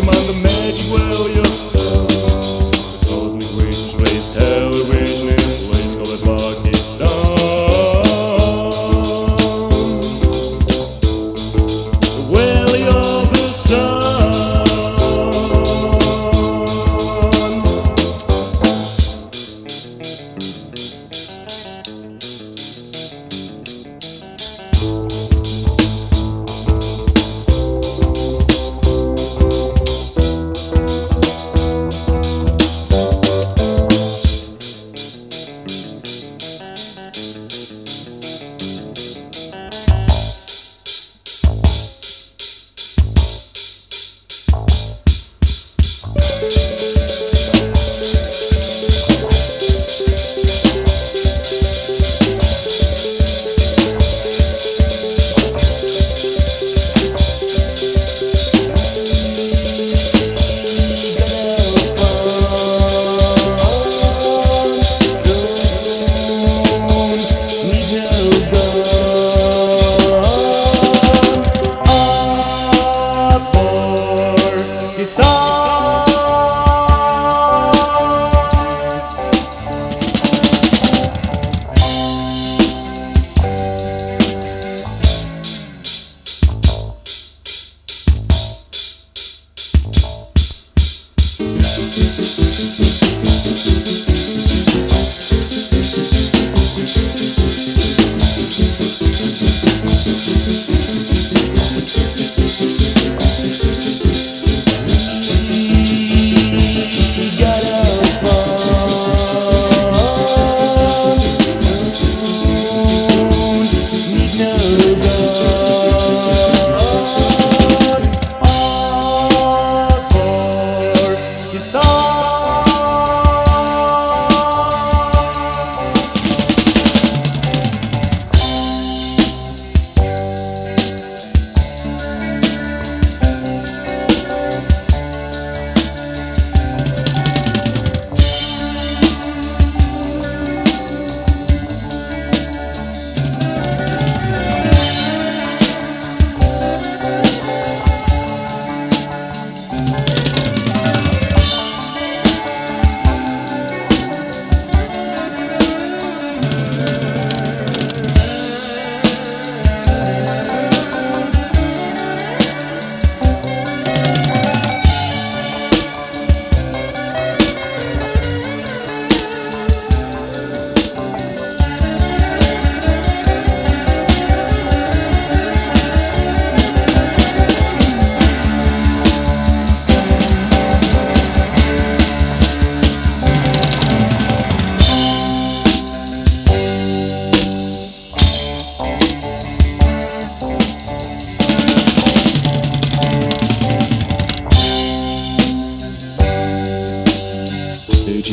James, the magic well, you're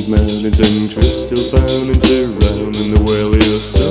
Mountains and crystal fountains surrounding the world of sun.